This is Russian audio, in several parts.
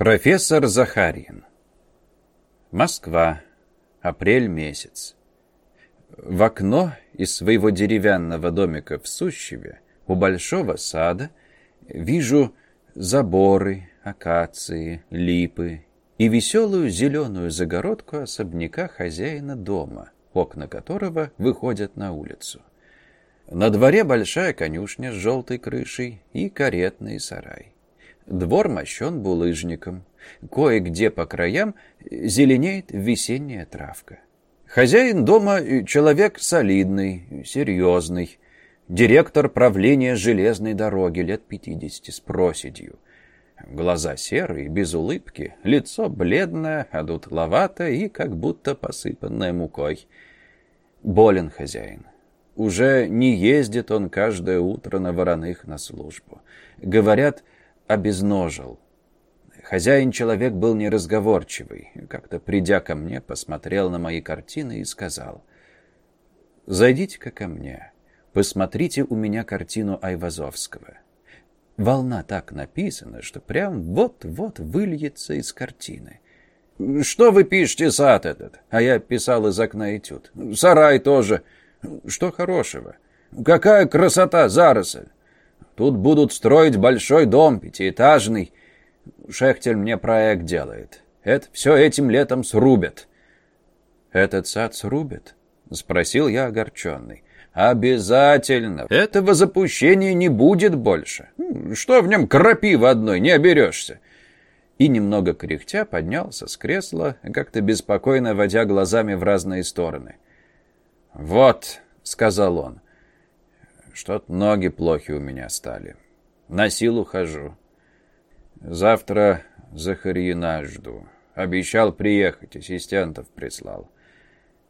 Профессор Захарьин. Москва. Апрель месяц. В окно из своего деревянного домика в Сущеве у большого сада вижу заборы, акации, липы и веселую зеленую загородку особняка хозяина дома, окна которого выходят на улицу. На дворе большая конюшня с желтой крышей и каретный сарай. Двор мощен булыжником. Кое-где по краям зеленеет весенняя травка. Хозяин дома — человек солидный, серьезный. Директор правления железной дороги лет пятидесяти с проседью. Глаза серые, без улыбки, лицо бледное, одутловатое и как будто посыпанное мукой. Болен хозяин. Уже не ездит он каждое утро на вороных на службу. Говорят, обезножил. Хозяин-человек был неразговорчивый. Как-то, придя ко мне, посмотрел на мои картины и сказал, «Зайдите-ка ко мне, посмотрите у меня картину Айвазовского. Волна так написана, что прям вот-вот выльется из картины». «Что вы пишете, сад этот?» А я писал из окна этюд. «Сарай тоже. Что хорошего? Какая красота, заросль! Тут будут строить большой дом, пятиэтажный. Шехтель мне проект делает. Это все этим летом срубят. Этот сад срубят? Спросил я огорченный. Обязательно. Этого запущения не будет больше. Что в нем крапивы одной, не оберешься. И немного кряхтя поднялся с кресла, как-то беспокойно водя глазами в разные стороны. «Вот», — сказал он, — что-то ноги плохи у меня стали. На силу хожу. Завтра Захарьина жду. Обещал приехать, ассистентов прислал.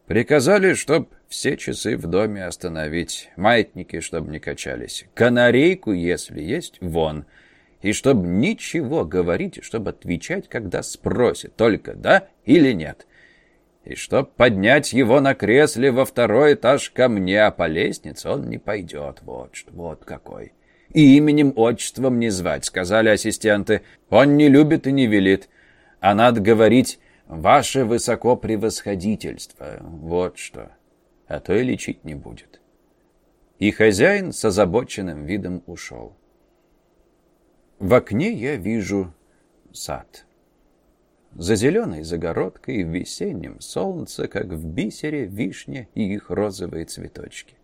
Приказали, чтоб все часы в доме остановить, маятники, чтоб не качались, канарейку, если есть, вон. И чтоб ничего говорить, чтоб отвечать, когда спросят, только да или нет и чтоб поднять его на кресле во второй этаж ко мне, а по лестнице он не пойдет. Вот что, вот какой. И именем, отчеством не звать, сказали ассистенты. Он не любит и не велит. А надо говорить «Ваше высокопревосходительство». Вот что. А то и лечить не будет. И хозяин с озабоченным видом ушел. В окне я вижу сад. За зеленой загородкой в весеннем солнце, как в бисере, вишня и их розовые цветочки.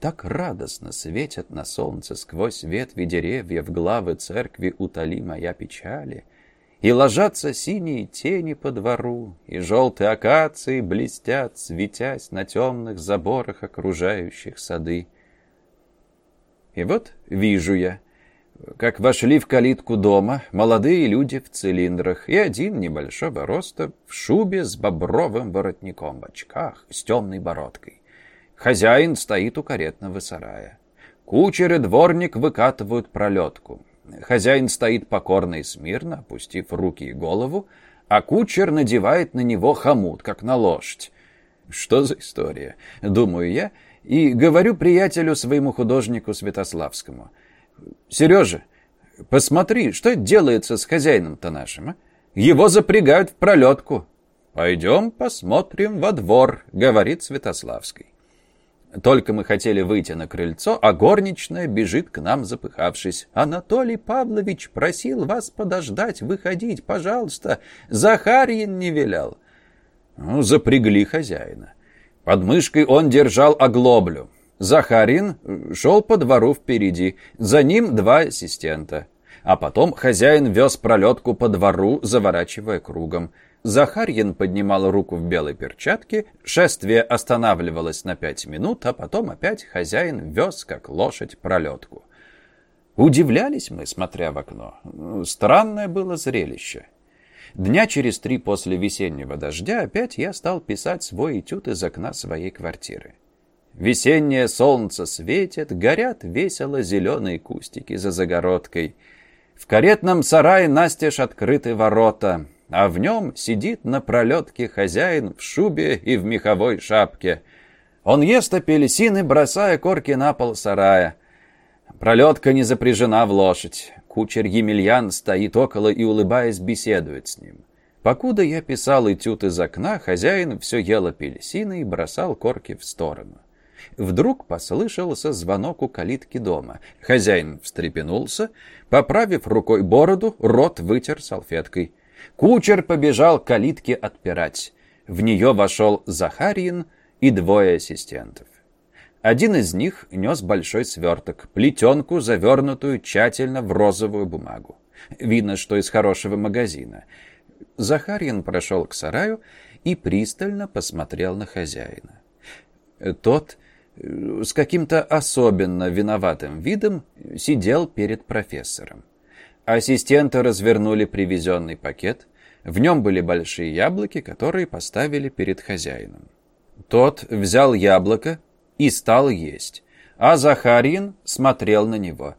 Так радостно светят на солнце сквозь ветви деревьев главы церкви «Утоли моя печали», и ложатся синие тени по двору, и желтые акации блестят, светясь на темных заборах окружающих сады. И вот вижу я, как вошли в калитку дома молодые люди в цилиндрах и один небольшого роста в шубе с бобровым воротником в очках с темной бородкой. Хозяин стоит у каретного сарая. Кучер и дворник выкатывают пролетку. Хозяин стоит покорно и смирно, опустив руки и голову, а кучер надевает на него хомут, как на лошадь. Что за история? Думаю я, и говорю приятелю своему художнику Святославскому — Сережа, посмотри, что делается с хозяином-то нашим, а? Его запрягают в пролетку. Пойдем посмотрим во двор, говорит Святославский. Только мы хотели выйти на крыльцо, а горничная бежит к нам, запыхавшись. «Анатолий Павлович просил вас подождать, выходить, пожалуйста. Захарьин не велел». Ну, запрягли хозяина. Под мышкой он держал оглоблю. Захарин шел по двору впереди, за ним два ассистента. А потом хозяин вез пролетку по двору, заворачивая кругом. Захарьин поднимал руку в белой перчатке, шествие останавливалось на пять минут, а потом опять хозяин вез, как лошадь, пролетку. Удивлялись мы, смотря в окно. Странное было зрелище. Дня через три после весеннего дождя опять я стал писать свой этюд из окна своей квартиры. Весеннее солнце светит, горят весело зеленые кустики за загородкой. В каретном сарае настежь открыты ворота, а в нем сидит на пролетке хозяин в шубе и в меховой шапке. Он ест апельсины, бросая корки на пол сарая. Пролетка не запряжена в лошадь. Кучер Емельян стоит около и, улыбаясь, беседует с ним. Покуда я писал этюд из окна, хозяин все ел апельсины и бросал корки в сторону. Вдруг послышался звонок у калитки дома. Хозяин встрепенулся, поправив рукой бороду, рот вытер салфеткой. Кучер побежал к калитке отпирать. В нее вошел Захарин и двое ассистентов. Один из них нес большой сверток, плетенку, завернутую тщательно в розовую бумагу. Видно, что из хорошего магазина. Захарин прошел к сараю и пристально посмотрел на хозяина. Тот с каким-то особенно виноватым видом сидел перед профессором. Ассистенты развернули привезенный пакет. В нем были большие яблоки, которые поставили перед хозяином. Тот взял яблоко и стал есть, а Захарин смотрел на него.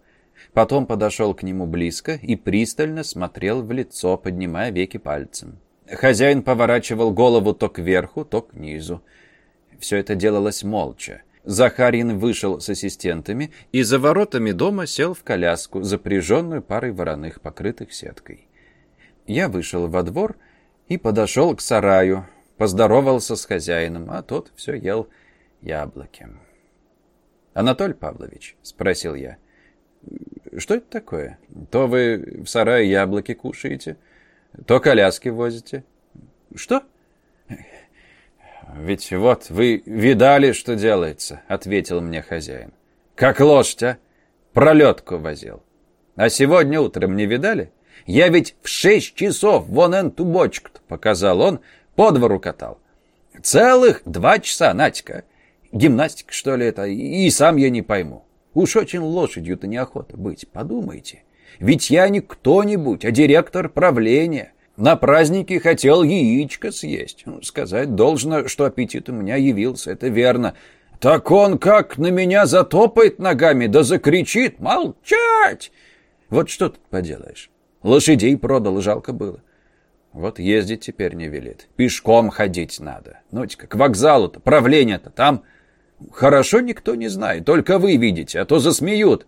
Потом подошел к нему близко и пристально смотрел в лицо, поднимая веки пальцем. Хозяин поворачивал голову то кверху, то к низу. Все это делалось молча. Захарин вышел с ассистентами и за воротами дома сел в коляску, запряженную парой вороных, покрытых сеткой. Я вышел во двор и подошел к сараю, поздоровался с хозяином, а тот все ел яблоки. «Анатолий Павлович», — спросил я, — «что это такое? То вы в сарае яблоки кушаете, то коляски возите». «Что?» «Ведь вот вы видали, что делается», — ответил мне хозяин. «Как лошадь, а? Пролетку возил. А сегодня утром не видали? Я ведь в шесть часов вон эту бочку показал он, по двору катал. Целых два часа, Натика. Гимнастика, что ли, это? И сам я не пойму. Уж очень лошадью-то неохота быть, подумайте. Ведь я не кто-нибудь, а директор правления. На празднике хотел яичко съесть. Ну, сказать должно, что аппетит у меня явился, это верно. Так он как на меня затопает ногами, да закричит «Молчать!» Вот что тут поделаешь. Лошадей продал, жалко было. Вот ездить теперь не велит. Пешком ходить надо. ну к вокзалу-то, правление-то там. Хорошо никто не знает, только вы видите, а то засмеют.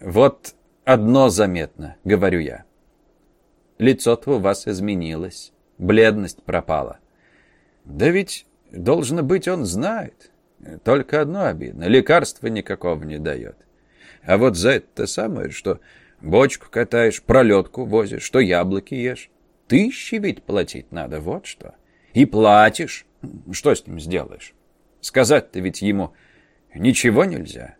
Вот одно заметно, говорю я. Лицо-то у вас изменилось. Бледность пропала. Да ведь, должно быть, он знает. Только одно обидно. Лекарства никакого не дает. А вот за это самое, что бочку катаешь, пролетку возишь, что яблоки ешь. Тысячи ведь платить надо, вот что. И платишь. Что с ним сделаешь? Сказать-то ведь ему ничего нельзя.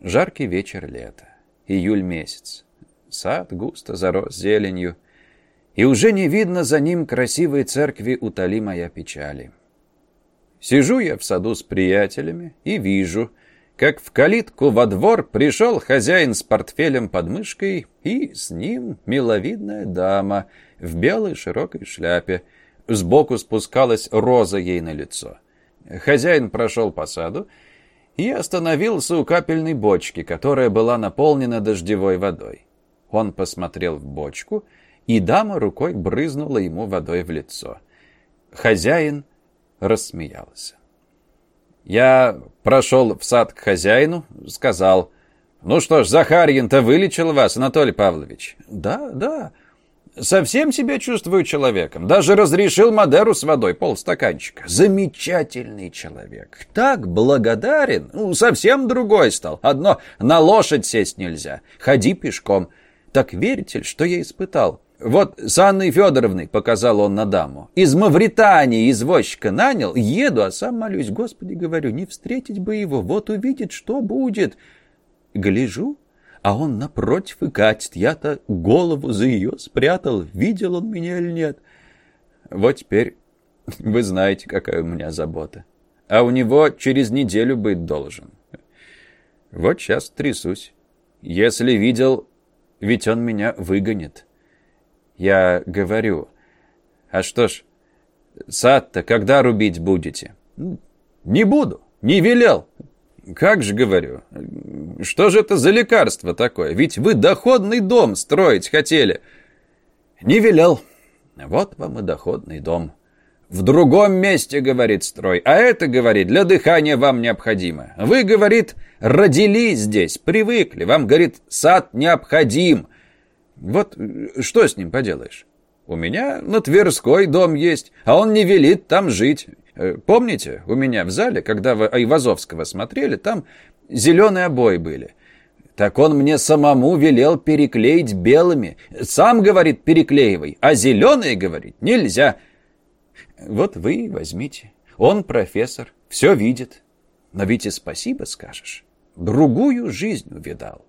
Жаркий вечер лета. Июль месяц. Сад густо зарос зеленью, и уже не видно за ним красивой церкви «Утоли моя печали». Сижу я в саду с приятелями и вижу, как в калитку во двор пришел хозяин с портфелем под мышкой, и с ним миловидная дама в белой широкой шляпе. Сбоку спускалась роза ей на лицо. Хозяин прошел по саду и остановился у капельной бочки, которая была наполнена дождевой водой. Он посмотрел в бочку, и дама рукой брызнула ему водой в лицо. Хозяин рассмеялся. Я прошел в сад к хозяину, сказал, «Ну что ж, Захарьин-то вылечил вас, Анатолий Павлович?» «Да, да, совсем себя чувствую человеком. Даже разрешил Мадеру с водой, полстаканчика. Замечательный человек. Так благодарен. Ну, совсем другой стал. Одно, на лошадь сесть нельзя. Ходи пешком. Так верите ли, что я испытал? Вот с Анной Федоровной, показал он на даму, из Мавритании извозчика нанял, еду, а сам молюсь, Господи, говорю, не встретить бы его, вот увидит, что будет. Гляжу, а он напротив и катит. Я-то голову за ее спрятал, видел он меня или нет. Вот теперь вы знаете, какая у меня забота. А у него через неделю быть должен. Вот сейчас трясусь. Если видел, ведь он меня выгонит. Я говорю, а что ж, сад-то когда рубить будете? Не буду, не велел. Как же, говорю, что же это за лекарство такое? Ведь вы доходный дом строить хотели. Не велел. Вот вам и доходный дом. В другом месте, говорит, строй, а это, говорит, для дыхания вам необходимо. Вы, говорит, родились здесь, привыкли, вам, говорит, сад необходим. Вот что с ним поделаешь? У меня на Тверской дом есть, а он не велит там жить. Э, помните, у меня в зале, когда вы Айвазовского смотрели, там зеленые обои были. Так он мне самому велел переклеить белыми. Сам, говорит, переклеивай, а зеленые, говорит, нельзя. Вот вы возьмите. Он профессор, все видит. Но ведь и спасибо скажешь. Другую жизнь увидал.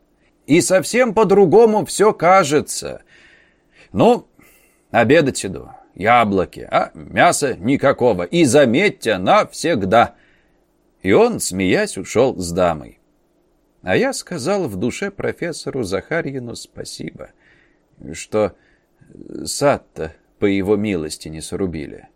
И совсем по-другому все кажется. Ну, обедать иду. Яблоки, а мяса никакого. И заметьте, навсегда. И он, смеясь, ушел с дамой. А я сказал в душе профессору Захарьину спасибо, что сад-то по его милости не срубили.